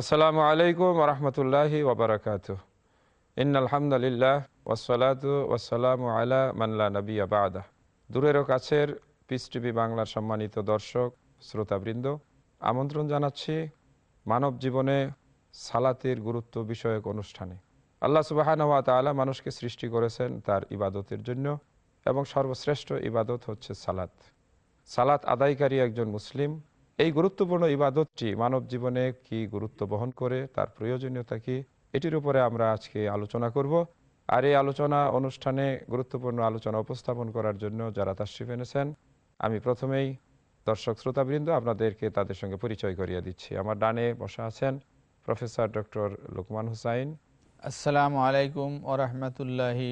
আসসালামু আলাইকুম রহমতুল্লাহি ওবরাকাত ইন আলহামদুলিল্লাহ ওসলাতু ওসালামু আলা মাল্লা নবী আবাদা দূরেরও কাছের পিস টিভি বাংলার সম্মানিত দর্শক, শ্রোতাবৃন্দ, আমন্ত্রণ জানাচ্ছি মানব জীবনে সালাতের গুরুত্ব বিষয়ক অনুষ্ঠানে। আল্লাহ সুবাহানওয়া তালা মানুষকে সৃষ্টি করেছেন তার ইবাদতের জন্য এবং সর্বশ্রেষ্ঠ ইবাদত হচ্ছে সালাত। সালাত আদায়কারী একজন মুসলিম এই গুরুত্বপূর্ণ ইবাদতটি মানব জীবনে কি গুরুত্ব বহন করে তার প্রয়োজনীয়তা কি এটির উপরে আমরা আজকে আলোচনা করব। আর এই আলোচনা অনুষ্ঠানে গুরুত্বপূর্ণ আলোচনা উপস্থাপন করার জন্য যারা তাশরিফ এনেছেন আমি প্রথমেই দর্শক শ্রোতাবৃন্দ আপনাদেরকে তাদের সঙ্গে পরিচয় করিয়ে দিচ্ছি। আমার ডানে বসা আছেন প্রফেসর ডক্টর লুকমান হুসাইন। আসসালামু আলাইকুম ও রহমতুল্লাহি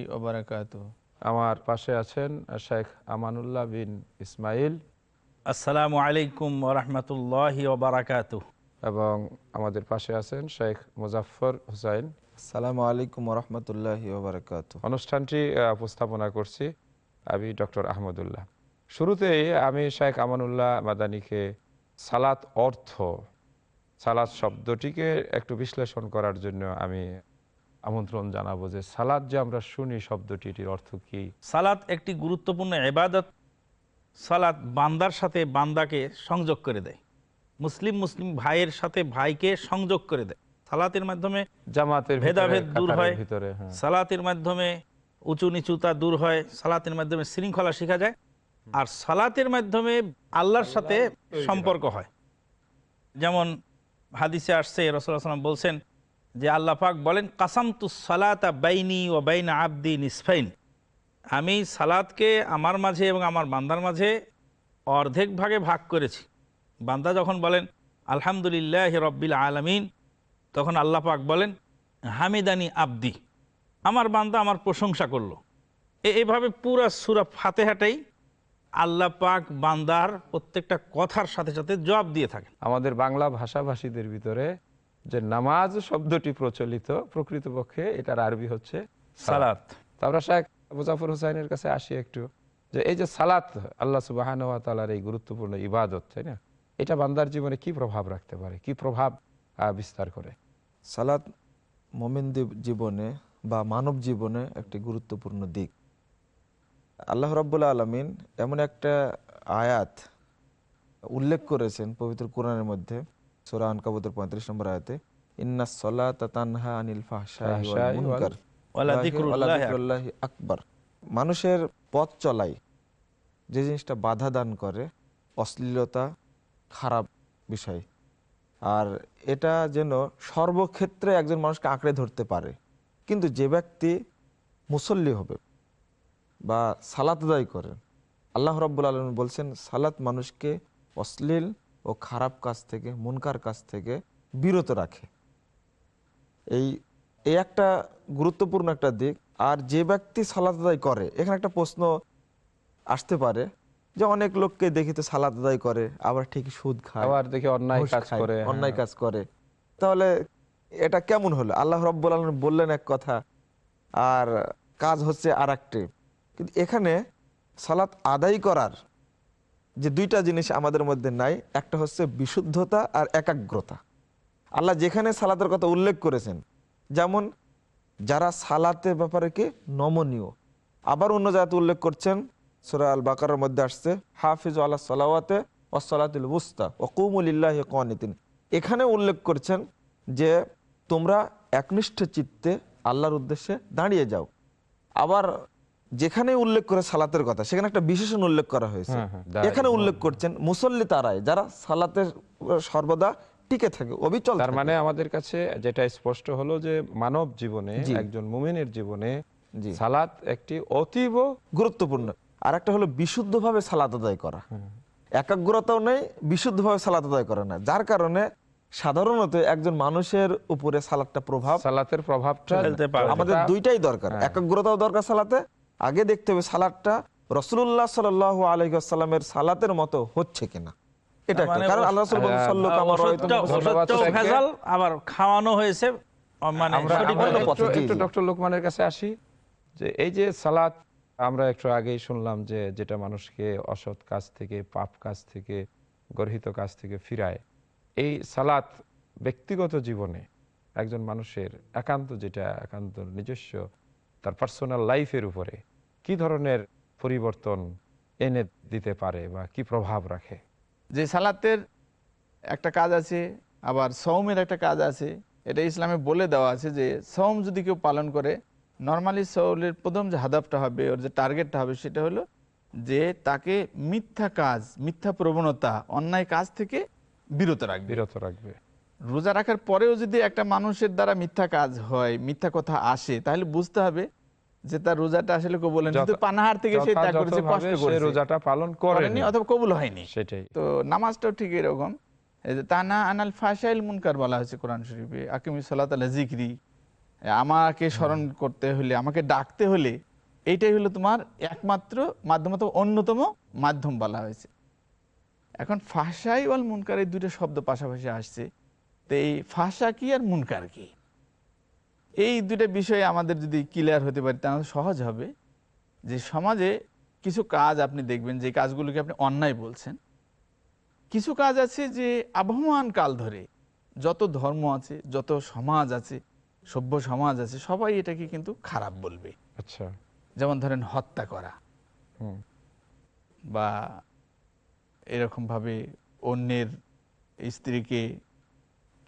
আমার পাশে আছেন শেখ আমানুল্লাহ বিন ইসমাইল। আসসালামু আলাইকুম ওরহমতুল্লাহ ওবরাকাত এবং আমাদের পাশে আছেন শেখ মুজাফর হুসাইন। সালামু আলাইকুম রহমতুল্লাহ ওবরাকাত অনুষ্ঠানটি উপস্থাপনা করছি আমি ডক্টর আহমদুল্লাহ। শুরুতেই আমি শেখ আমানুল্লাহ মাদানিকে সালাত অর্থ সালাত শব্দটিকে একটু বিশ্লেষণ করার জন্য আমি আমন্ত্রণ জানাব যে সালাদ যে আমরা শুনি শব্দটির অর্থ কি? সালাত একটি গুরুত্বপূর্ণ এবাদত সালাত বান্দার সাথে বান্দাকে সংযোগ করে দেয়। মুসলিম মুসলিম ভাইয়ের সাথে ভাইকে সংযোগ করে দেয়। সালাতের মাধ্যমে জামাতের ভেদাভেদ দূর হয়। ভিতরে হ্যাঁ। সালাতের মাধ্যমে উঁচু নিচুতা দূর হয়। সালাতের মাধ্যমে শৃঙ্খলা শেখা যায়। আর সালাতের মাধ্যমে আল্লাহর সাথে সম্পর্ক হয়। যেমন হাদিসে আসছে রসুলাম বলছেন যে আল্লাহ পাক বলেন কাসামতু সালাতা বাইনি ও বাইনা আব্দি নিসফাইন। আমি সালাদকে আমার মাঝে এবং আমার বান্দার মাঝে অর্ধেক ভাগে ভাগ করেছি। বান্দা যখন বলেন আলহামদুলিল্লাহ রব্বিল আলমিন তখন আল্লাহ পাক বলেন হামিদানি আব্দি আমার বান্দা আমার প্রশংসা করল। এভাবে পুরা সুরা ফাতেহাটাই আল্লাহ পাক বান্দার প্রত্যেকটা কথার সাথে সাথে জবাব দিয়ে থাকেন। আমাদের বাংলা ভাষাভাষীদের ভিতরে যে নামাজ শব্দটি প্রচলিত প্রকৃতপক্ষে এটার আরবি হচ্ছে সালাত। সালাত। তো আমরা শেখ মুজাফর হুসাইনের কাছে আসি একটু, যে এই যে সালাত আল্লাহ সুবাহান তালার এই গুরুত্বপূর্ণ ইবাদত, তাই না? এটা বান্দার জীবনে কি প্রভাব রাখতে পারে? কি প্রভাব বিস্তার করে? সালাত মোমিন জীবনে বা মানব জীবনে একটি গুরুত্বপূর্ণ দিক। আল্লাহ রাব্বুল আলমিন এমন একটা আয়াত উল্লেখ করেছেন পবিত্র কোরআনের মধ্যে, সোরা আনকাবুতের পঁয়ত্রিশ নম্বর আয়াতে ইন্না সলাত তানহা আনিল ফাহশাই আকবার। মানুষের পথ চলাই যে জিনিসটা বাধা দান করে অশ্লীলতা খারাপ বিষয়। আর এটা যেন সর্বক্ষেত্রে একজন মানুষকে আঁকড়ে ধরতে পারে। কিন্তু যে ব্যক্তি মুসল্লি হবে বা সালাত আদায় করেন আল্লাহ রব্বুল আলম বলছেন সালাত মানুষকে অশ্লীল ও খারাপ কাজ থেকে মুনকার কাজ থেকে বিরত রাখে। এই এই একটা গুরুত্বপূর্ণ একটা দিক আর যে ব্যক্তি সালাত আদায় করে এখানে একটা প্রশ্ন আসতে পারে যে অনেক লোককে দেখি তো সালাত আদায় করে আবার ঠিক সুদ খায় আবার দেখি অন্যায় কাজ করে অন্যায় হ্যাঁ। কাজ করে। তাহলে এটা কেমন হলো? আল্লাহ রব্বুল আলম বললেন এক কথা আর কাজ হচ্ছে আর একটি কিন্তু এখানে সালাত আদায় করার যে দুইটা জিনিস আমাদের মধ্যে নাই একটা হচ্ছে বিশুদ্ধতা আর একাগ্রতা। আল্লাহ যেখানে সালাতের কথা উল্লেখ করেছেন যেমন যারা সালাতের ব্যাপারে কি নমনীয়। আবার অন্য জায়গাতে উল্লেখ করছেন সুরা আল বাকারের মধ্যে আসছে হাফিজ আল্লাহ সালাওয়াতে ওসলাতুল বুস্তা ওকুমুলিল্লাহ কনিতিন এখানে উল্লেখ করছেন যে তোমরা একনিষ্ঠ চিত্তে আল্লাহর উদ্দেশ্যে দাঁড়িয়ে যাও। আবার যেখানে উল্লেখ করে সালাতের কথা সেখানে একটা বিশেষণ উল্লেখ করা হয়েছে। হ্যাঁ, হ্যাঁ, এখানে উল্লেখ করছেন মুসল্লি তারাই যারা সালাতের সর্বদা টিকে থাকে অবিচল তার মানে আমাদের কাছে যেটা স্পষ্ট হলো যে মানব জীবনে একজন মুমিনের জীবনে সালাত একটি অতীব গুরুত্বপূর্ণ। আর একটা হলো বিশুদ্ধভাবে সালাত আদায় করা। একাগ্রতাও নেই বিশুদ্ধভাবে সালাত আদায় করে না যার কারণে সাধারণত একজন মানুষের উপরে সালাদটা প্রভাব সালাতের প্রভাবটা ফেলতে পারে। আমাদের দুইটাই দরকার। হ্যাঁ। একাগ্রতাও দরকার সালাতে। আগে দেখতে হবে সালাদটা রসুল্লাহ সাল আলহিমের সালাতের মতো হচ্ছে কিনা। এটা মানে কারণ আল্লাহ রাসূল বলেন, "সল্লু কামা ওষুধটাও- রাআইতুমুনি ধন্যবাদ ওষুধটাও স্যারকে। ভেজাল আবার খাওয়ানো হয়েছে মানে একটু-। ডক্টর লোকমানের কাছে আসি যে এই যে সালাত আমরা একটু আগেই শুনলাম যে যেটা মানুষকে অসৎ কাজ থেকে পাপ কাজ থেকে গর্হিত কাজ থেকে ফিরায় এই সালাত ব্যক্তিগত জীবনে একজন মানুষের একান্ত যেটা একান্ত নিজস্ব তার পার্সোনাল লাইফের উপরে কি ধরনের পরিবর্তন এনে দিতে পারে বা কি প্রভাব রাখে যে সালাতের একটা কাজ আছে আবার সৌমের একটা কাজ আছে এটা ইসলামে বলে দেওয়া আছে যে সৌম যদি কেউ পালন করে নর্মালি সৌলের প্রথম যে হাদাফটা হবে ওর যে টার্গেটটা হবে সেটা হলো যে তাকে মিথ্যা কাজ মিথ্যা প্রবণতা অন্যায় কাজ থেকে বিরত রাখবে। বিরত রাখবে। রোজা রাখার পরেও যদি একটা মানুষের দ্বারা মিথ্যা কাজ হয় মিথ্যা কথা আসে তাহলে বুঝতে হবে যে তার রোজাটা আসলে কবুল হয়নি। কিন্তু পানাহার থেকে সে ত্যাগ করেছে কষ্ট সে করেছে। রোজাটা পালন করেনি। অথবা কবুল হয়নি। সেটাই। তো নামাজটাও ঠিক এরকম। তানা আনাল ফাশাইল মুনকার বলা হয়েছে কোরআন শরীফে আকিমি সালাত আল্লাহ জিক্রি আমাকে স্মরণ করতে হলে আমাকে ডাকতে হলে এইটাই হলো তোমার একমাত্র মাধ্যম অথবা অন্যতম মাধ্যম বলা হয়েছে। এখন ফাঁসাই ওয়াল মুনকার এই দুটো শব্দ পাশাপাশি আসছে। তো এই ফাঁসা কি আর মুনকার কি? এই দুটা বিষয়ে আমাদের যদি ক্লিয়ার হতে পারে তাহলে সহজ হবে যে সমাজে কিছু কাজ আপনি দেখবেন যে কাজগুলোকে আপনি অন্যায় বলছেন। কিছু কাজ আছে যে আবহমান কাল ধরে যত ধর্ম আছে যত সমাজ আছে সভ্য সমাজ আছে সবাই এটাকে কিন্তু খারাপ বলবে। আচ্ছা। যেমন ধরেন হত্যা করা। বা এরকম ভাবে অন্যের স্ত্রীকে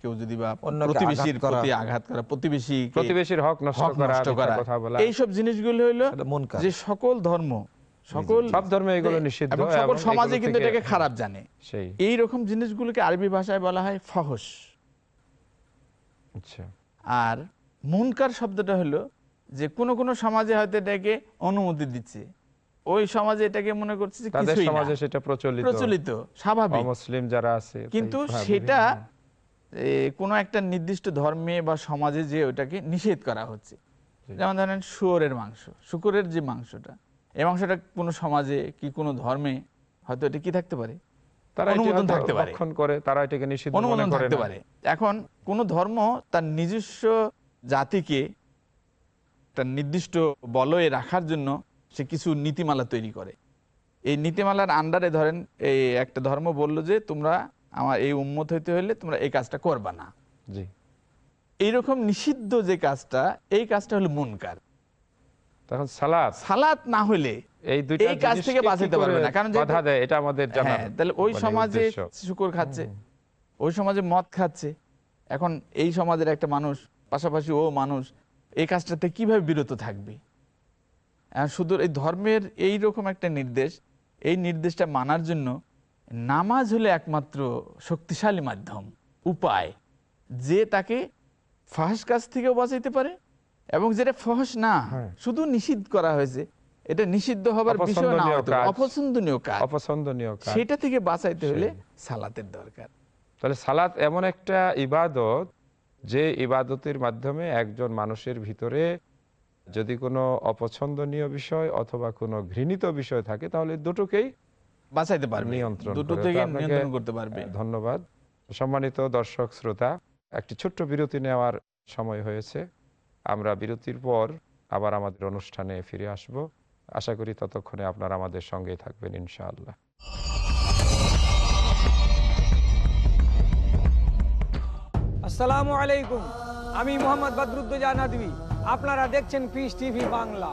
কেউ যদি বা প্রতিবেশীর প্রতি আঘাত করা প্রতিবেশী প্রতিবেশীর হক নষ্ট করা নষ্ট করা। কথা বলা। এইসব জিনিসগুলো হলো। যে সকল ধর্ম সকল সব ধর্মে এগুলো নিষিদ্ধ এবং সকল সমাজে কিন্তু এটাকে খারাপ জানে। সেই। এই রকম জিনিসগুলোকে আরবি ভাষায় বলা হয় ফহস। আচ্ছা। আর মুনকার শব্দটা হলো যে কোন কোন সমাজে হয়তো এটাকে অনুমতি দিচ্ছে। ওই সমাজে এটাকে মনে করছে যে কিছুই না। সমাজে সেটা প্রচলিত। প্রচলিত স্বাভাবিক। মুসলিম যারা আছে কিন্তু হ্যাঁ, সেটা এ, কোনো একটা নির্দিষ্ট ধর্মে বা সমাজে যে ওটাকে নিষেধ করা হচ্ছে। যেমন ধরেন শুয়োরের মাংস শুকুরের যে মাংসটা এই মাংসটা কোনো সমাজে কি কোনো ধর্মে হয়তো এটা কি থাকতে পারে? তারা অনুমোদন থাকতে পারে। করে তারা এটাকে নিষিদ্ধ অনুমোদন থাকতে পারে। এখন কোন ধর্ম তার নিজস্ব জাতিকে তার নির্দিষ্ট বলয়ে রাখার জন্য সে কিছু নীতিমালা তৈরি করে। এই নীতিমালার আন্ডারে ধরেন এই একটা ধর্ম বলল যে তোমরা আমার এই উন্মত হইতে হলে তোমরা এই কাজটা করবা না। জি। এইরকম নিষিদ্ধ যে কাজটা এই কাজটা হলো মুনকার। তখন সালাত। সালাত না হলে এই দুইটা এই কাজ থেকে বাঁচাতে পারবে না। কারণ বাধা দেয় এটা আমাদের জানা হ্যাঁ তাহলে ওই মানে সমাজে শুকর খাচ্ছে ওই সমাজে মদ খাচ্ছে। এখন এই সমাজের একটা মানুষ পাশাপাশি ও মানুষ এই কাজটাতে কীভাবে বিরত থাকবে? শুধু এই ধর্মের এই রকম একটা নির্দেশ এই নির্দেশটা মানার জন্য নামাজ হলো একমাত্র শক্তিশালী মাধ্যম উপায় যে তাকে ফাঁস কাজ থেকেও বাঁচাইতে পারে এবং যেটা ফহস না হ্যাঁ। শুধু নিষিদ্ধ করা হয়েছে এটা নিষিদ্ধ হবার বিষয় না। অপছন্দনীয় কাজ অপছন্দনীয় কাজ সেটা থেকে বাঁচাইতে হলে সালাতের দরকার তাহলে সালাত এমন একটা ইবাদত যে ইবাদতের মাধ্যমে একজন মানুষের ভিতরে যদি কোনো অপছন্দনীয় বিষয় অথবা কোনো ঘৃণিত বিষয় থাকে তাহলে দুটোকেই বাঁচাইতে পারবে। নিয়ন্ত্রণ দুটো থেকে নিয়ন্ত্রণ করতে পারবে। ধন্যবাদ। সম্মানিত দর্শক শ্রোতা একটি ছোট্ট বিরতি নেওয়ার সময় হয়েছে। আমরা বিরতির পর আবার আমাদের অনুষ্ঠানে ফিরে আসব। আশা করি ততক্ষণে আপনারা আমাদের সঙ্গেই থাকবেন ইনশাআল্লাহ। আসসালামু আলাইকুম। আমি মোহাম্মদ বদরুদ্দোজা নদী আপনারা দেখছেন Peace TV Bangla.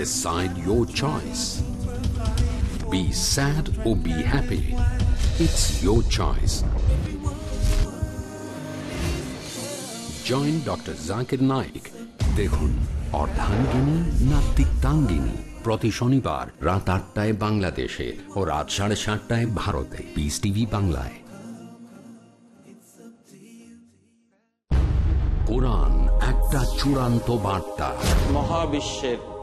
Decide your choice. Be sad or be happy. It's your choice. Join doctor Zakir Naik দেখুন, অর্ধাঙ্গিনী না প্রতি শনিবার রাত আটটায় বাংলাদেশে ও রাত সাড়ে সাতটায় ভারতে পিস টিভি বাংলায় কোরআন একটা চূড়ান্ত বার্তা মহাবিশ্বের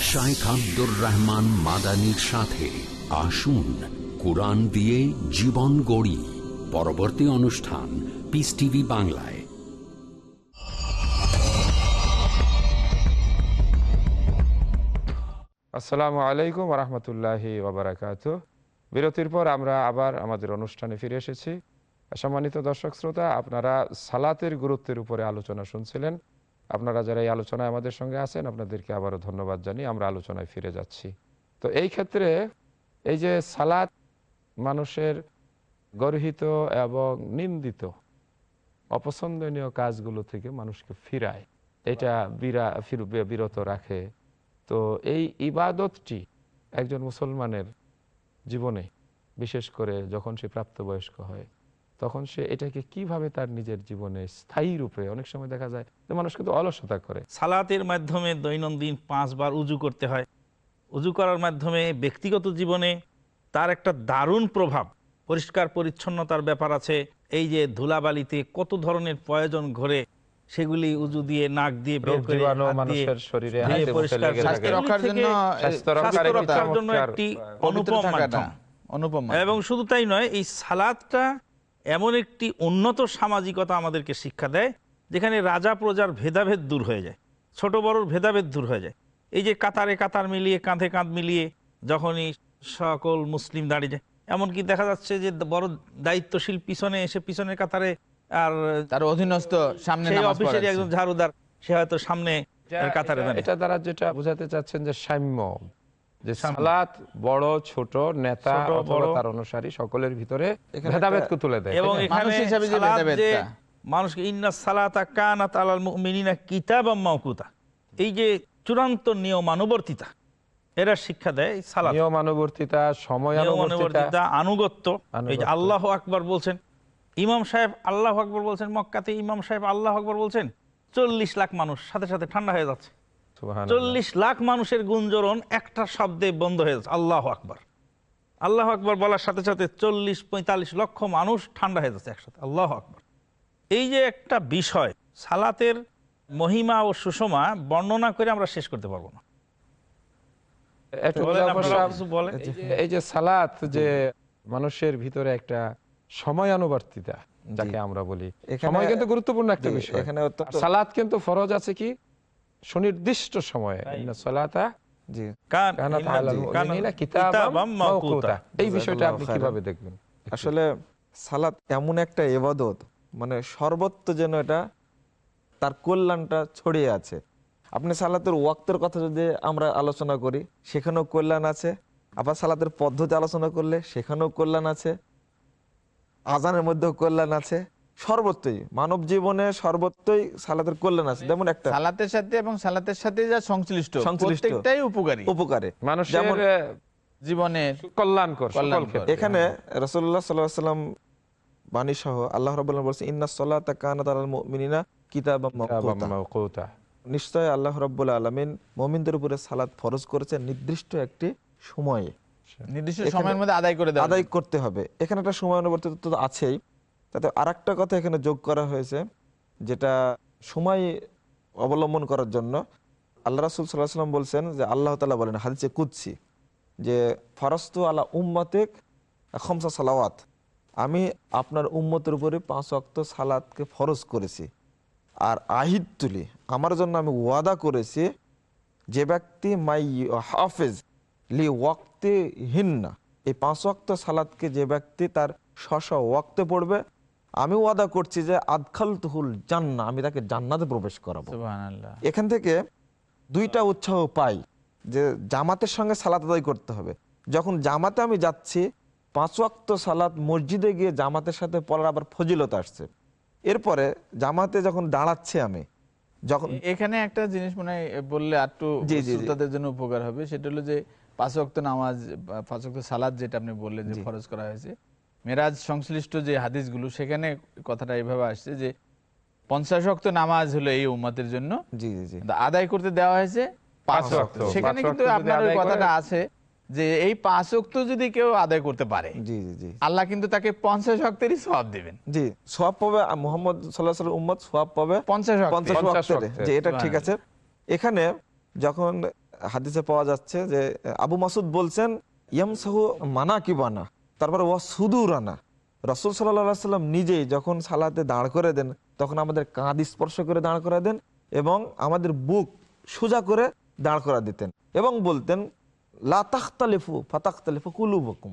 শাইখ আব্দুর রহমান মাদানির সাথে আসুন কোরআন দিয়ে জীবন গড়ি। পরবর্তী অনুষ্ঠান পিস টিভি বাংলায়। আসসালামু আলাইকুম রহমতুল্লাহি ওবরাকাত। বিরতির পর আমরা আবার আমাদের অনুষ্ঠানে ফিরে এসেছি। সম্মানিত দর্শক শ্রোতা, আপনারা সালাতের গুরুত্বের উপরে আলোচনা শুনছিলেন। আপনারা যারা এই আলোচনায় আমাদের সঙ্গে আছেন, আপনাদেরকে আবারও ধন্যবাদ জানিয়ে আমরা আলোচনায় ফিরে যাচ্ছি। তো এই ক্ষেত্রে এই যে সালাত মানুষের গর্হিত এবং নিন্দিত, অপছন্দনীয় কাজগুলো থেকে মানুষকে ফিরায়, এটা বিরত রাখে। তো এই ইবাদতটি একজন মুসলমানের জীবনে, বিশেষ করে যখন সে প্রাপ্তবয়স্ক হয় তখন সে এটাকে কীভাবে তার নিজের জীবনে স্থায়ী রূপে অনেক সময় দেখা যায় যে মানুষ কিন্তু অলসতা করে। সালাতের মাধ্যমে দৈনন্দিন পাঁচবার উজু করতে হয়। উজু করার মাধ্যমে ব্যক্তিগত জীবনে তার একটা দারুণ প্রভাব পরিষ্কার পরিচ্ছন্নতার ব্যাপার আছে। এই যে ধুলাবালিতে কত ধরনের প্রয়োজন ঘরে সেগুলি উজু দিয়ে নাক দিয়ে মানুষের শরীরে জন্য একটি মাধ্যম। অনুপম এবং শুধু তাই নয় এই সালাদটা এমন একটি উন্নত সামাজিকতা আমাদেরকে শিক্ষা দেয় যেখানে রাজা প্রজার ভেদাভেদ দূর হয়ে যায় ছোট বড়র ভেদাভেদ দূর হয়ে যায়। এই যে কাতারে কাতার মিলিয়ে কাঁধে কাঁধ মিলিয়ে যখনই সকল মুসলিম দাঁড়িয়ে যায় এমনকি দেখা যাচ্ছে যে বড় দায়িত্বশীল পিছনে এসে পিছনের কাতারে আর তার অধীনস্থ সামনে অফিসের একজন ঝাড়ুদার সে হয়তো সামনে কাতারে এটা- দাঁড়িয়ে। এটা দ্বারা যেটা বোঝাতে চাচ্ছেন যে সাম্য। যে সালাত বড় ছোট নেতা অথবা। তার অনুসারী সকলের ভিতরে ভেদাভেদকে তুলে দেয় এবং এখানে। মানুষকে ইন্না সালাতা কানাত আলাল মুমিনিনা কিতাবাম মাওকুতা এই যে চূড়ান্ত নিয়মানুবর্তিতা এরা শিক্ষা দেয় সালাত নিয়মানুবর্তিতা সময়ানুবর্তিতা আনুগত্য এই যে আল্লাহ আকবার বলছেন ইমাম সাহেব আল্লাহ আকবর বলছেন মক্কাতে ইমাম সাহেব আল্লাহ আকবর বলছেন চল্লিশ লাখ মানুষ সাথে সাথে ঠান্ডা হয়ে যাচ্ছে। চল্লিশ লাখ মানুষের গুঞ্জরণ একটা শব্দে বন্ধ হয়ে যাচ্ছে আল্লাহ আকবার। আল্লাহ আকবর বলার সাথে সাথে চল্লিশ পঁয়তাল্লিশ লক্ষ মানুষ ঠান্ডা হয়ে যাচ্ছে একসাথে। আল্লাহ আকবর। এই যে একটা বিষয় সালাতের মহিমা ও সুষমা বর্ণনা করে আমরা শেষ করতে পারব না। এই যে- সালাত যে মানুষের ভিতরে একটা সময়ানুবর্তিতা যাকে আমরা বলি। সময় কিন্তু গুরুত্বপূর্ণ একটা বিষয়। সালাত কিন্তু ফরজ আছে কি? সুনির্দিষ্ট সময়ে সালাতা। এই বিষয়টা আপনি কীভাবে দেখবেন? আসলে সালাত এমন একটা এবাদত মানে সর্বত্র যেন এটা তার কল্যাণটা ছড়িয়ে আছে। আপনি সালাতের ওয়াক্তের কথা যদি আমরা আলোচনা করি সেখানেও কল্যাণ আছে। আবার সালাতের পদ্ধতি আলোচনা করলে সেখানেও কল্যাণ আছে। আজানের মধ্যেও কল্যাণ আছে। সর্বত্রই মানব জীবনে সর্বত্রই সালাতের কল্যাণ আছে। যেমন একটা। সালাতের সাথে এবং সালাতের সাথে যা সংশ্লিষ্ট সংশ্লিষ্ট। প্রত্যেকটাই উপকারী। উপকারে। মানুষের যেমন আহ, জীবনের কল্যাণকর। এখানে রসুল্লাহ সাল্লাহ সাল্লাম বাণী সহ আল্লাহ রব বলছে ইন্না সল্লাহ কানাত আলাল মুমিনিনা কিতাবাম মাওকুতা। নিশ্চয় আল্লাহ রব্বুল আলমিন মোমিনদের উপরে সালাত ফরজ করেছেন নির্দিষ্ট একটি সময়ে। নির্দিষ্ট সময়ের মধ্যে আদায় করে দেওয়া আদায় করতে হবে। এখানে একটা সময় অনুবর্তিত আছেই। তাতে আর কথা এখানে যোগ করা হয়েছে, যেটা সময় অবলম্বন করার জন্য। আল্লাহ রাসুল সাল্লাহ সাল্লাম বলছেন যে আল্লাহ তালা বলেন, হাদিসে কুদছি যে ফরস্তু আল্লাহ উম্মাতেক খমসা সালাওয়াত, আমি আপনার উম্মতের উপরে পাঁচ অক্ত সালাতকে ফরজ করেছি, আর আহিদ তুলি আমার জন্য আমি ওয়াদা করেছি, যে ব্যক্তি মাই হাফেজ লি ওয়াক্তে হিন্না এই পাঁচ ওয়াক্ত সালাদকে যে ব্যক্তি তার শশ ওয়াক্তে পড়বে আমি ওয়াদা করছি যে আদখাল তুহুল জান্না আমি তাকে জান্নাতে প্রবেশ করাবো। এখান থেকে দুইটা উৎসাহ পাই যে জামাতের সঙ্গে সালাত আদায় করতে হবে। যখন জামাতে আমি যাচ্ছি পাঁচ ওয়াক্ত সালাত মসজিদে গিয়ে জামাতের সাথে পড়ার আবার ফজিলত আসছে। এরপরে জামাতে যখন দাঁড়াচ্ছি আমি যখন এখানে একটা জিনিস মনে হয় বললে একটু। শ্রোতাদের জন্য উপকার হবে সেটা হলো যে পাঁচ ওয়াক্ত নামাজ পাঁচ ওয়াক্ত সালাদ যেটা আপনি বললেন যে ফরজ করা হয়েছে মেরাজ সংশ্লিষ্ট যে হাদিসগুলো সেখানে কথাটা এইভাবে আসছে যে পঞ্চাশ ওয়াক্ত নামাজ হলো এই উম্মতের জন্য। আদায় করতে দেওয়া হয়েছে। সেখানে কিন্তু আপনার ওই কথাটা আছে যে এই পাঁচ ওয়াক্ত যদি কেউ আদায় করতে পারে জি জি জি। আল্লাহ কিন্তু তাকে পঞ্চাশ ওয়াক্তেরই সব দিবেন। জি সব পাবে মোহাম্মদ সাল্লাহ উম্মত সব পাবে পঞ্চাশ পঞ্চাশ। যে এটা ঠিক আছে। এখানে যখন হাদিসে পাওয়া যাচ্ছে যে আবু মাসুদ বলছেন ইয়ামসাহু মানা কি বানা তারপরে ওয়া সুদুর আনা রসুল সাল্লাম নিজেই যখন সালাতে দাঁড় করে দেন তখন আমাদের কাঁধ স্পর্শ করে দাঁড় করা দেন এবং আমাদের বুক সোজা করে দাঁড় করা দিতেন এবং বলতেন লা তাখতালিফু ফাতাখতালিফু কুলুবকুম।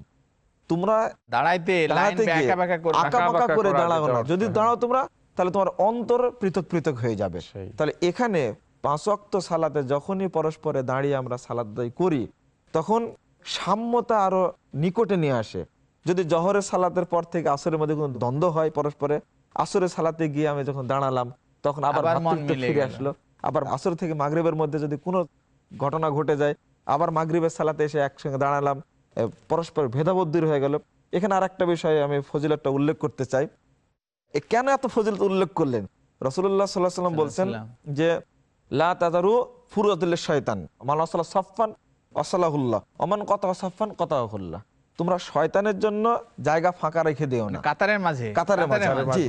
তোমরা দাঁড়াইতে লাইন দাঁড়াতে গিয়ে ব্যাকা ব্যাকা করে আঁকা বাঁকা বাঁকা করে করা দাঁড়াও না। যদি। দাঁড়াও তোমরা তাহলে তোমার অন্তর পৃথক পৃথক হয়ে যাবে। তাহলে এখানে পাঁচ অক্ত সালাতে যখনই পরস্পরে দাঁড়িয়ে আমরা সালাদ করি তখন সাম্যতা আরও নিকটে নিয়ে আসে। যদি জহরের সালাতের পর থেকে আসরের মধ্যে কোনো দ্বন্দ্ব হয় পরস্পরে আসরের সালাতে গিয়ে আমি যখন দাঁড়ালাম তখন আবার ফিরে আসলো। আবার আসর থেকে মাগরিবের মধ্যে যদি কোনো ঘটনা ঘটে যায় আবার মাগরিবের সালাতে এসে একসঙ্গে দাঁড়ালাম পরস্পর ভেদাভেদ দূর হয়ে গেল। এখানে আর একটা বিষয়ে আমি ফজিলতটা উল্লেখ করতে চাই। কেন এত ফজিলত উল্লেখ করলেন? রসুল্লাহ সাল্লাহ সাল্লাম বলছেন যে লা তাদারু শয়তান মাল্লাহ সাফান অসালাহুল্লাহ অমান কত সাফান কতাহুল্লাহ তোমরা শয়তানের জন্য জায়গা ফাঁকা রেখে দিও না। কাতারের মাঝে। কাতারের মাঝে।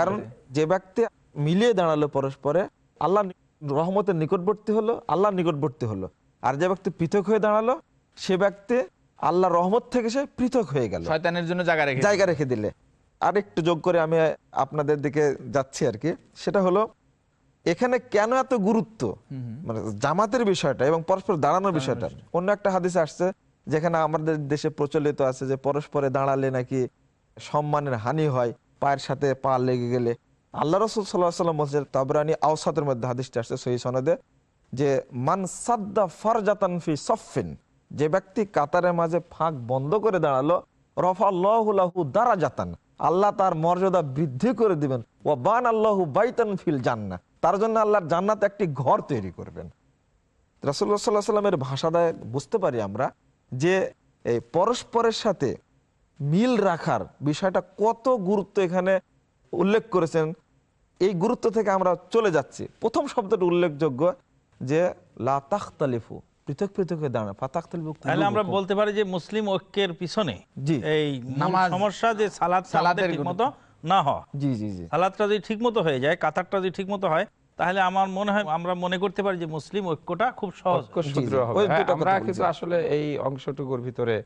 কারণ যে ব্যক্তি মিলিয়ে দাঁড়াল পরস্পরে আল্লাহ রহমতের নিকটবর্তী হলো আল্লাহ নিকটবর্তী হলো। আর যে ব্যক্তি পৃথক হয়ে দাঁড়াল সে ব্যক্তি আল্লাহ রহমত থেকে সে পৃথক হয়ে গেল। শয়তানের জন্য জায়গা রেখে জায়গা রেখে দিলে। আর একটু যোগ করে আমি আপনাদের দিকে যাচ্ছি আর কি। সেটা হলো এখানে কেন এত গুরুত্ব? মানে জামাতের বিষয়টা এবং পরস্পর দাঁড়ানোর বিষয়টা। অন্য একটা হাদিসে আসছে যেখানে আমাদের দেশে প্রচলিত আছে যে পরস্পরে দাঁড়ালে নাকি সম্মানের হানি হয়, পায়ের সাথে পা লেগে গেলে। আল্লাহ রসুল সাল্লাহ সাল্লাম বলছে তাবরানি আওসাতের মধ্যে হাদিসটা আসছে সহি সনদে, যে মান সাদ্দা ফারজাতান ফি সফিন যে ব্যক্তি কাতারের মাঝে ফাঁক বন্ধ করে দাঁড়াল রফাল্লাহু দারাজাতান, আল্লাহ তার মর্যাদা বৃদ্ধি করে দিবেন ও বান আল্লাহু বাইতান ফিল জান্না তার জন্য আল্লাহর জান্নাত একটি ঘর তৈরি করবেন। রাসুল্লাহ সাল্লাহ সাল্লামের ভাষাদায় বুঝতে পারি আমরা যে এই পরস্পরের সাথে মিল রাখার বিষয়টা কত গুরুত্ব এখানে উল্লেখ করেছেন এই গুরুত্ব থেকে আমরা চলে যাচ্ছি। প্রথম শব্দটা উল্লেখযোগ্য যে লা তাখতালিফু পৃথক পৃথক দাঁড়ানো। ফাতাখতালিফু তাহলে আমরা বলতে পারি যে মুসলিম ঐক্যের পিছনে জি। এই মূল সমস্যা যে সালাদ সালাদের ঠিক মতো না হওয়া। জি জি জি। সালাদটা যদি ঠিক মতো হয়ে যায় কাতারটা যদি ঠিক মতো হয় তাহলে আমার মনে হয় আমরা মনে করতে পারি যে মুসলিম ঐক্যটা খুব সহজ। হ্যাঁ, আমরা কিন্তু আসলে এই অংশটুকুর ভিতরে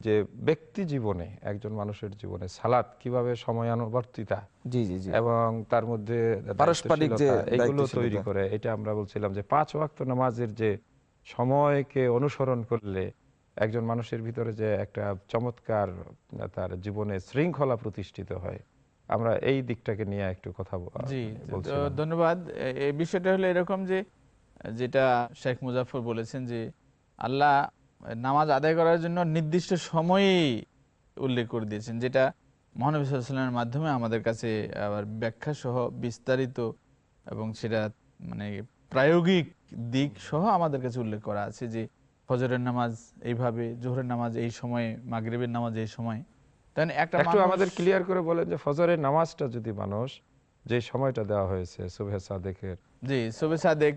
যে ব্যক্তি জীবনে একজন মানুষের জীবনে সালাত কীভাবে সময়ানুবর্তিতা জি জি জি। এবং তার মধ্যে পারস্পরিক যে দায়িত্বশীলতা। তৈরি করে এটা আমরা বলছিলাম যে পাঁচ ওয়াক্ত নামাজের যে সময়কে অনুসরণ করলে একজন মানুষের ভিতরে যে একটা চমৎকার তার জীবনে শৃঙ্খলা প্রতিষ্ঠিত হয়। আমরা এই দিকটাকে নিয়ে একটু কথা জি ধন্যবাদ। এই বিষয়টা হলো এরকম যে যেটা শেখ মুজাফর বলেছেন যে আল্লাহ নামাজ আদায় করার জন্য নির্দিষ্ট সময়েই উল্লেখ করে দিয়েছেন যেটা মহানবী সাল্লামের মাধ্যমে আমাদের কাছে আবার ব্যাখ্যা সহ বিস্তারিত এবং সেটা মানে প্রায়োগিক দিক সহ আমাদের কাছে উল্লেখ করা আছে যে ফজরের নামাজ এইভাবে জোহরের নামাজ এই সময়ে মাগরিবের নামাজ এই সময় একটা একটু আমাদের ক্লিয়ার করে বলেন যে ফজরের নামাজটা যদি মানুষ যে সময়টা দেওয়া হয়েছে সুবহে সাদেকের জি সাদেক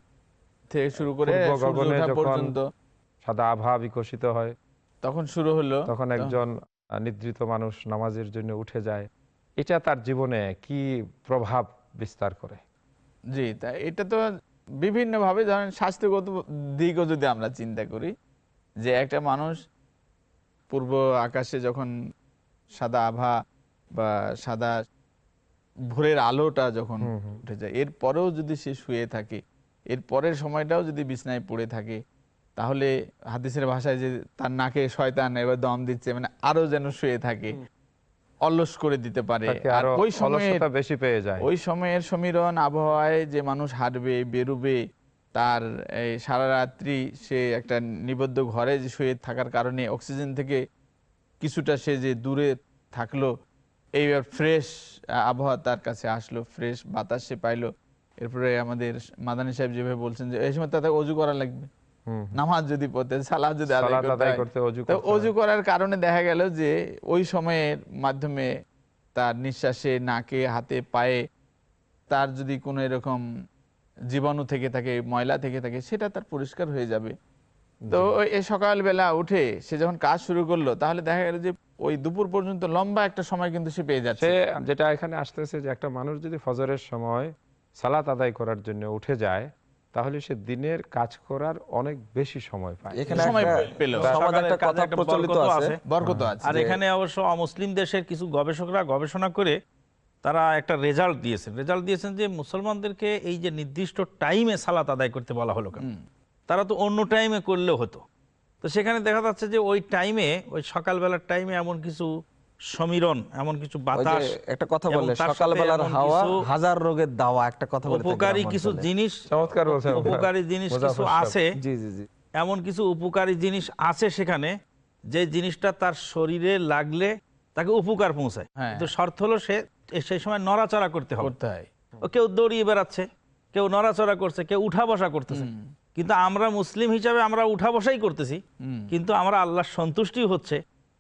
থেকে শুরু করে গগনে যখন পর্যন্ত। সাদা আভা বিকশিত হয় তখন শুরু হলো। তখন একজন নিদ্রিত মানুষ নামাজের জন্য উঠে যায়। এটা তার জীবনে কি প্রভাব বিস্তার করে? জি তা এটা তো বিভিন্ন ভাবে ধরেন স্বাস্থ্যগত দিকও যদি আমরা চিন্তা করি যে একটা মানুষ পূর্ব আকাশে যখন সাদা আভা বা সাদা ভোরের আলোটা যখন। উঠে যায় এরপরেও যদি সে শুয়ে থাকে এর পরের সময়টাও যদি বিছনায় পড়ে থাকে তাহলে হাদিসের ভাষায় যে তার নাকে শয়তান এবার দম দিচ্ছে মানে আরও যেন শুয়ে থাকে অলস করে দিতে পারে। আর ওই সময়ে অলসতা বেশি পেয়ে যায়। ওই সময়ের সমীরণ আবহাওয়ায় যে মানুষ হাঁটবে বেরুবে তার এই সারা রাত্রি সে একটা নিবদ্ধ ঘরে যে শুয়ে থাকার কারণে অক্সিজেন থেকে কিছুটা সে যে দূরে থাকল এইবার ফ্রেশ আবহাওয়া তার কাছে আসলো ফ্রেশ বাতাস সে পাইলো। এরপরে আমাদের মাদানী সাহেব যেভাবে বলছেন যে এই সময় তাতে অজু করা লাগবে। নামাজ যদি পড়তে সালাদ যদি। অজু করার কারণে দেখা গেল যে ওই সময়ের মাধ্যমে তার নিঃশ্বাসে নাকে হাতে পায়ে তার যদি কোনো এরকম জীবাণু থেকে থাকে ময়লা থেকে থাকে সেটা তার পরিষ্কার হয়ে যাবে। তো এই সকালবেলা উঠে সে যখন কাজ শুরু করল তাহলে দেখা গেল যে ওই দুপুর পর্যন্ত লম্বা একটা সময় কিন্তু সে পেয়ে যাচ্ছে। যেটা এখানে আসতেছে যে একটা মানুষ যদি ফজরের সময় সালাত আদায় করার জন্য উঠে যায় তাহলে সে দিনের কাজ করার অনেক বেশি সময় পায়। এখানে সময় পেল। একটা কথা প্রচলিত আছে। আছে। বরকত আছে আর এখানে অবশ্য অমুসলিম দেশের কিছু গবেষকরা গবেষণা করে তারা একটা রেজাল্ট দিয়েছেন। রেজাল্ট দিয়েছেন যে মুসলমানদেরকে এই যে নির্দিষ্ট টাইমে সালাত আদায় করতে বলা হলো কেন? তারা তো অন্য টাইমে করলেও হতো। তো সেখানে দেখা যাচ্ছে যে ওই টাইমে ওই সকালবেলার টাইমে এমন কিছু সমীরণ এমন কিছু বাতাস একটা কথা বললে সকালবেলার হাওয়া হাজার রোগের দাওয়া একটা কথা বলে উপকারী কিছু জিনিস চমৎকার বলছেন উপকারী জিনিস কিছু আছে জি জি জি। এমন কিছু উপকারী জিনিস আছে সেখানে যে জিনিসটা তার শরীরে লাগলে তাকে উপকার পৌঁছায়। হ্যাঁ। তো শর্ত হলো সে সেই সময় নড়াচড়া করতে হবে। করতে হয়। কেউ দৌড়িয়ে বেড়াচ্ছে কেউ নড়াচড়া করছে কেউ উঠা বসা করতেছে। কিন্তু আমরা মুসলিম হিসাবে আমরা উঠা বসাই করতেছি কিন্তু আমরা আল্লাহর সন্তুষ্টি হচ্ছে।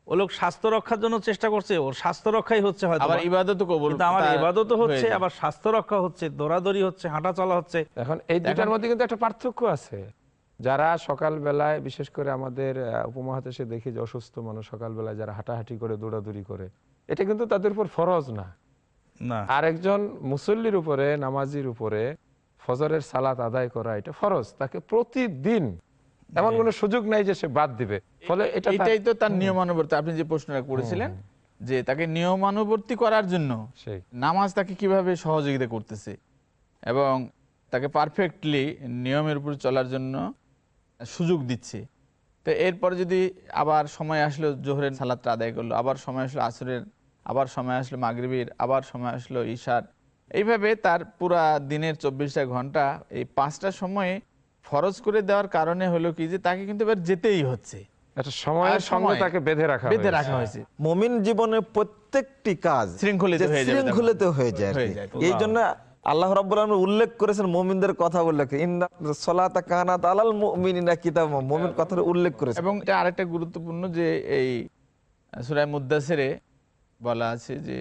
ও লোক স্বাস্থ্য রক্ষার জন্য চেষ্টা করছে ওর স্বাস্থ্য রক্ষাই হচ্ছে হয়তো আবার বা। ইবাদত কবুল কিন্তু আমার তা হচ্ছে আবার স্বাস্থ্য রক্ষা হচ্ছে দৌড়াদৌড়ি হচ্ছে হাঁটা চলা হচ্ছে। এখন এই দুটার মধ্যে কিন্তু একটা পার্থক্য আছে। যারা সকালবেলায় বিশেষ করে আমাদের উপমহাদেশে দেখি যে অসুস্থ মানুষ সকালবেলায় যারা হাঁটাহাঁটি করে দৌড়াদৌড়ি করে এটা কিন্তু তাদের উপর ফরজ না। না। আর একজন মুসল্লির উপরে নামাজির উপরে ফজরের সালাত আদায় করা এটা ফরজ তাকে প্রতিদিন এমন কোনো সুযোগ নাই যে সে বাদ দিবে। ফলে এটা এটাই তো তার নিয়মানুবর্তী আপনি যে প্রশ্নটা করেছিলেন যে তাকে নিয়মানুবর্তী করার জন্য নামাজ তাকে কীভাবে সহযোগিতা করতেছে এবং তাকে পারফেক্টলি নিয়মের উপর চলার জন্য সুযোগ দিচ্ছে। তো এরপর যদি আবার সময় আসলো জোহরের সালাদটা আদায় করল আবার সময় আসলো আসরের আবার সময় আসলো মাগরিবির আবার সময় আসলো ঈশার এইভাবে তার পুরা দিনের চব্বিশটা ঘণ্টা এই পাঁচটা সময়ে ফরজ করে দেওয়ার কারণে হলো কি যে তাকে কিন্তু এবার যেতেই হচ্ছে। একটা সময়ের আর সঙ্গে তাকে বেঁধে রাখা বেঁধে রাখা হয়েছে। মমিন জীবনের প্রত্যেকটি কাজ শৃঙ্খলিত যে হয়ে যাবে তার শৃঙ্খলিত হয়ে যায় আর হয়ে কি। যায়। এই জন্য আল্লাহ রাব্বুল আলামিন উল্লেখ করেছেন মুমিনদের কথা উল্লেখ ইন্না সলাতা কানাত আলাল মুমিনিনা কিতাব। মুমিন কথাটা উল্লেখ করেছেন। এবং এটা আরেকটা গুরুত্বপূর্ণ যে এই সুরায় মুদাসেরে বলা আছে যে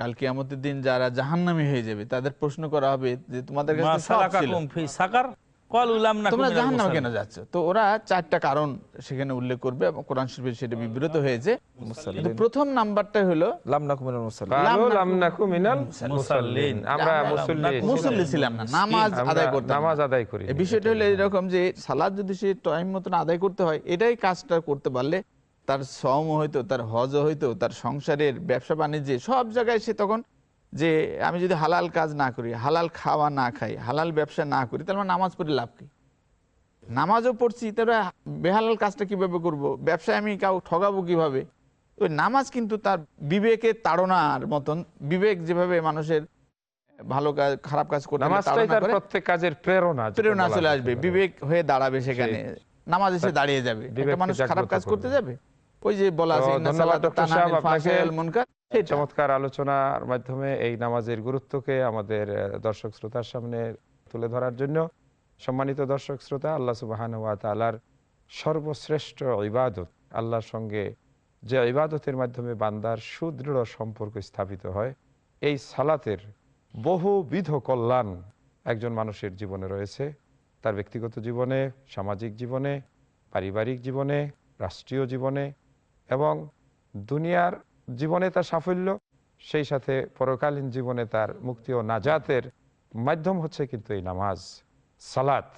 কাল কিয়ামতের দিন যারা জাহান্নামী হয়ে যাবে তাদের প্রশ্ন করা হবে যে তোমাদের কাছে তো সব ছিল। সালাকাকুম ফি সাকার ক্বালু লাম নাকু তোমরা জাহান্নামে কেন যাচ্ছ? তো ওরা চারটা কারণ সেখানে উল্লেখ করবে এবং কোরআন শরীফে সেটা বিবৃত হয়েছে। প্রথম নাম্বারটা হলো। আমরা মুসল্লি মুসল্লি ছিলাম না নামাজ আদায় করতাম। নামাজ আদায় করি বিষয়টা হলো এরকম যে সালাদ যদি সে টাইম মতন আদায় করতে হয় এটাই কাজটা করতে পারলে তার শ্রম হইতো তার হজ হইতো তার সংসারের ব্যবসা বাণিজ্যে সব জায়গায় সে তখন যে আমি যদি হালাল কাজ না করি হালাল খাওয়া না খাই হালাল ব্যবসা না করি তাহলে আমার নামাজ পড়ে লাভ কি? নামাজও পড়ছি তাহলে বেহালাল কাজটা কীভাবে করব? ব্যবসায় আমি কাউ ঠগাবো কীভাবে? ওই নামাজ কিন্তু তার বিবেকের তাড়নার মতন বিবেক যেভাবে মানুষের ভালো কাজ খারাপ কাজ করতে প্রত্যেক কাজের প্রেরণা প্রেরণা চলে আসবে বিবেক হয়ে দাঁড়াবে সেখানে। নামাজ এসে দাঁড়িয়ে যাবে। একটা মানুষ খারাপ কাজ করতে যাবে? ওই যে বলা আছে। চমৎকার আলোচনার মাধ্যমে এই নামাজের গুরুত্বকে আমাদের দর্শক শ্রোতার সামনে তুলে ধরার জন্য সম্মানিত দর্শক শ্রোতা আল্লাহ সুবাহান ওয়া তালার সর্বশ্রেষ্ঠ ইবাদত আল্লাহর সঙ্গে যে ইবাদতের মাধ্যমে বান্দার সুদৃঢ় সম্পর্ক স্থাপিত হয় এই সালাতের বহুবিধ কল্যাণ একজন মানুষের জীবনে রয়েছে তার ব্যক্তিগত জীবনে সামাজিক জীবনে পারিবারিক জীবনে রাষ্ট্রীয় জীবনে এবং দুনিয়ার জীবনে তার সাফল্য, সেই সাথে পরকালীন জীবনে তার মুক্তি ও নাজাতের মাধ্যম হচ্ছে কিন্তু এই নামাজ, সালাত।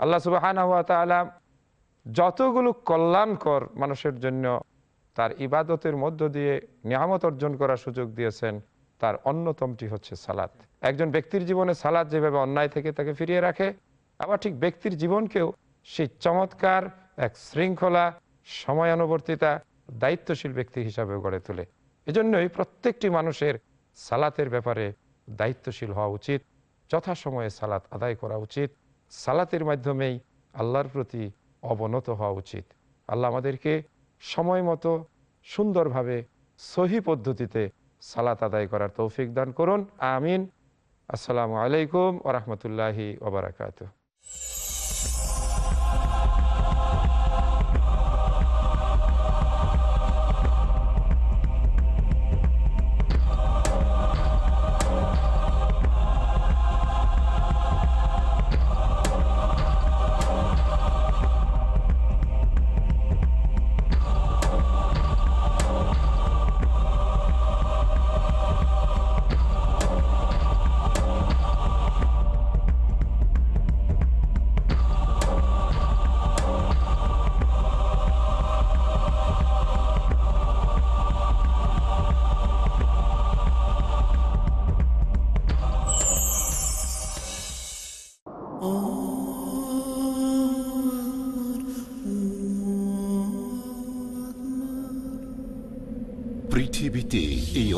আল্লাহ সুবাহ যতগুলো কল্যাণকর মানুষের জন্য তার ইবাদতের মধ্য দিয়ে নিয়ামত অর্জন করার সুযোগ দিয়েছেন, তার অন্যতমটি হচ্ছে সালাত। একজন ব্যক্তির জীবনে সালাত যেভাবে অন্যায় থেকে তাকে ফিরিয়ে রাখে, আবার ঠিক ব্যক্তির জীবনকেও সেই চমৎকার এক শৃঙ্খলা, সময়ানুবর্তিতা দায়িত্বশীল ব্যক্তি হিসাবে গড়ে তোলে। এজন্যই প্রত্যেকটি মানুষের সালাতের ব্যাপারে দায়িত্বশীল হওয়া উচিত। যথাসময়ে সালাত আদায় করা উচিত। সালাতের মাধ্যমেই আল্লাহর প্রতি অবনত হওয়া উচিত। আল্লাহ আমাদেরকে সময় মতো সুন্দরভাবে সহি পদ্ধতিতে সালাত আদায় করার তৌফিক দান করুন। আমিন। আসসালামু আলাইকুম ওরহমতুল্লাহি ওবরাকাতু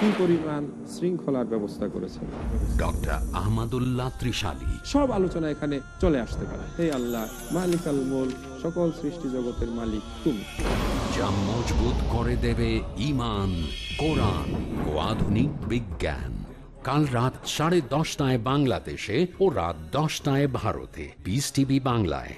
কি পরিমাণ শৃঙ্খলার ব্যবস্থা করেছেন। ডক্টর আহমদুল্লাহ ত্রিশালী। সব আলোচনা এখানে চলে আসতে পারে। হে আল্লাহ মালিক আল মোল সকল সৃষ্টি জগতের মালিক তুমি। যা মজবুত করে দেবে ইমান কোরআন ও আধুনিক বিজ্ঞান। কাল রাত সাড়ে দশটায় বাংলাদেশে ও রাত দশটায় ভারতে। পিস টিভি বাংলায়।